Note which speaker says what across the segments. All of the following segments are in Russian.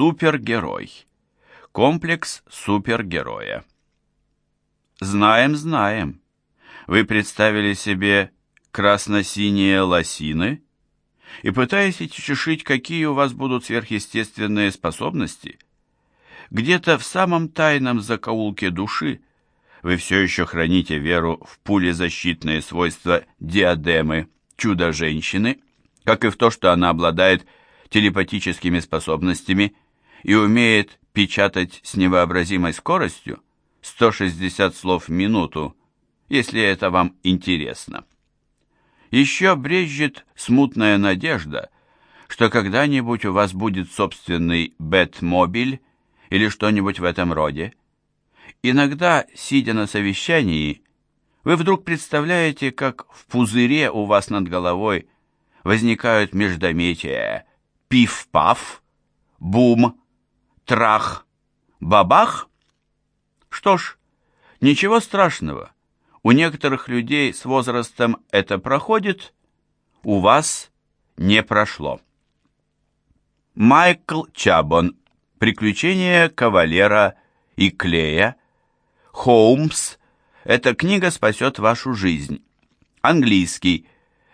Speaker 1: Супергерой. Комплекс супергероя. Знаем, знаем. Вы представили себе красно-синие лосины и пытаетесь чешить, какие у вас будут сверхъестественные способности. Где-то в самом тайном закоулке души вы все еще храните веру в пулезащитные свойства диадемы чудо-женщины, как и в то, что она обладает телепатическими способностями и умеет печатать с невообразимой скоростью 160 слов в минуту, если это вам интересно. Еще брежет смутная надежда, что когда-нибудь у вас будет собственный Бэтмобиль или что-нибудь в этом роде. Иногда, сидя на совещании, вы вдруг представляете, как в пузыре у вас над головой возникают междометия «пиф-паф», «бум», «трах», «бабах». Что ж, ничего страшного. У некоторых людей с возрастом это проходит, у вас не прошло. Майкл Чабон. Приключения кавалера и клея. Холмс. Эта книга спасет вашу жизнь. Английский.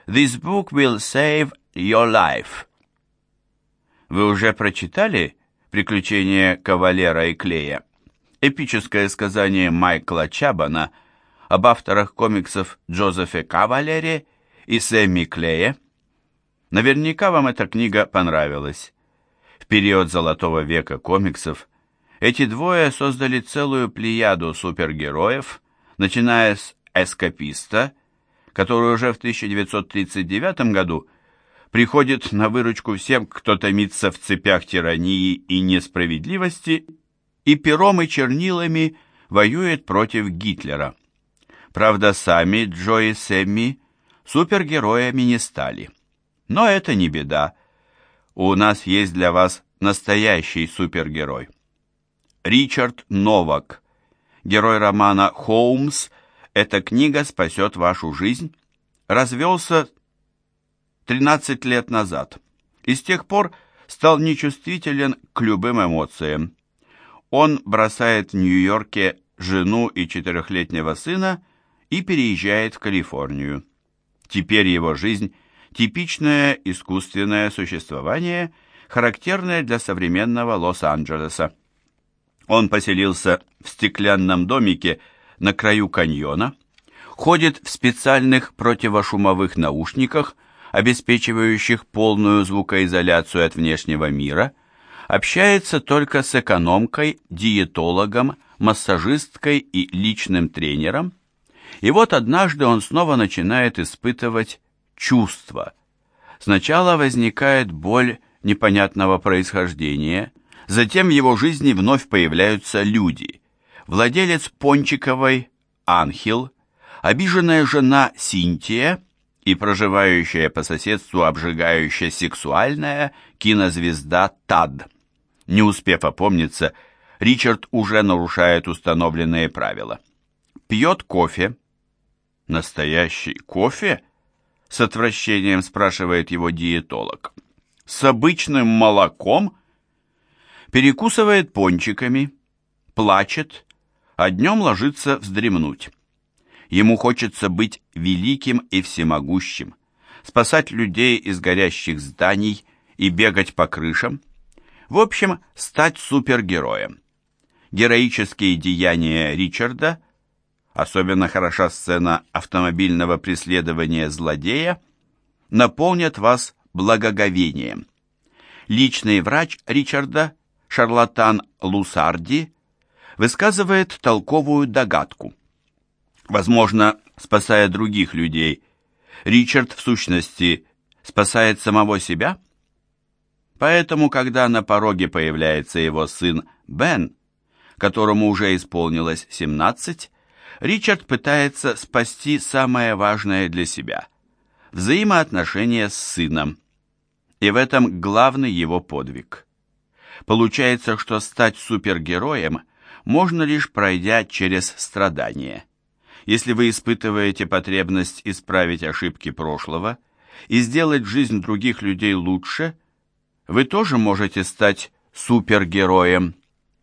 Speaker 1: This book will save your life. Вы уже прочитали «Приключения кавалера и клея»? Эпическое сказание Майкла Чабана об авторах комиксов Джозефе Кавалере и Сэмми Клее. Наверняка вам эта книга понравилась. В период золотого века комиксов эти двое создали целую плеяду супергероев, начиная с «Эскаписта», который уже в 1939 году приходит на выручку всем, кто томится в цепях тирании и несправедливости, и пером и чернилами воюет против Гитлера. Правда, сами Джо и Сэмми супергероями не стали. Но это не беда. У нас есть для вас настоящий супергерой. Ричард Новак, герой романа «Холмс», эта книга спасет вашу жизнь, развелся 13 лет назад и с тех пор стал нечувствителен к любым эмоциям. Он бросает в Нью-Йорке жену и четырехлетнего сына и переезжает в Калифорнию. Теперь его жизнь – типичное искусственное существование, характерное для современного Лос-Анджелеса. Он поселился в стеклянном домике на краю каньона, ходит в специальных противошумовых наушниках, обеспечивающих полную звукоизоляцию от внешнего мира, общается только с экономкой, диетологом, массажисткой и личным тренером. И вот однажды он снова начинает испытывать чувства. Сначала возникает боль непонятного происхождения, затем в его жизни вновь появляются люди. Владелец Пончиковой Анхел, обиженная жена Синтия и проживающая по соседству обжигающая сексуальная кинозвезда Тад. Не успев опомниться, Ричард уже нарушает установленные правила. Пьет кофе. Настоящий кофе? С отвращением спрашивает его диетолог. С обычным молоком? Перекусывает пончиками, плачет, а днем ложится вздремнуть. Ему хочется быть великим и всемогущим, спасать людей из горящих зданий и бегать по крышам. В общем, стать супергероем. Героические деяния Ричарда, особенно хороша сцена автомобильного преследования злодея, наполнят вас благоговением. Личный врач Ричарда, шарлатан Лусарди, высказывает толковую догадку – Возможно, спасая других людей, Ричард в сущности спасает самого себя? Поэтому, когда на пороге появляется его сын Бен, которому уже исполнилось 17, Ричард пытается спасти самое важное для себя – взаимоотношения с сыном. И в этом главный его подвиг. Получается, что стать супергероем можно лишь пройдя через страдания – если вы испытываете потребность исправить ошибки прошлого и сделать жизнь других людей лучше, вы тоже можете стать супергероем.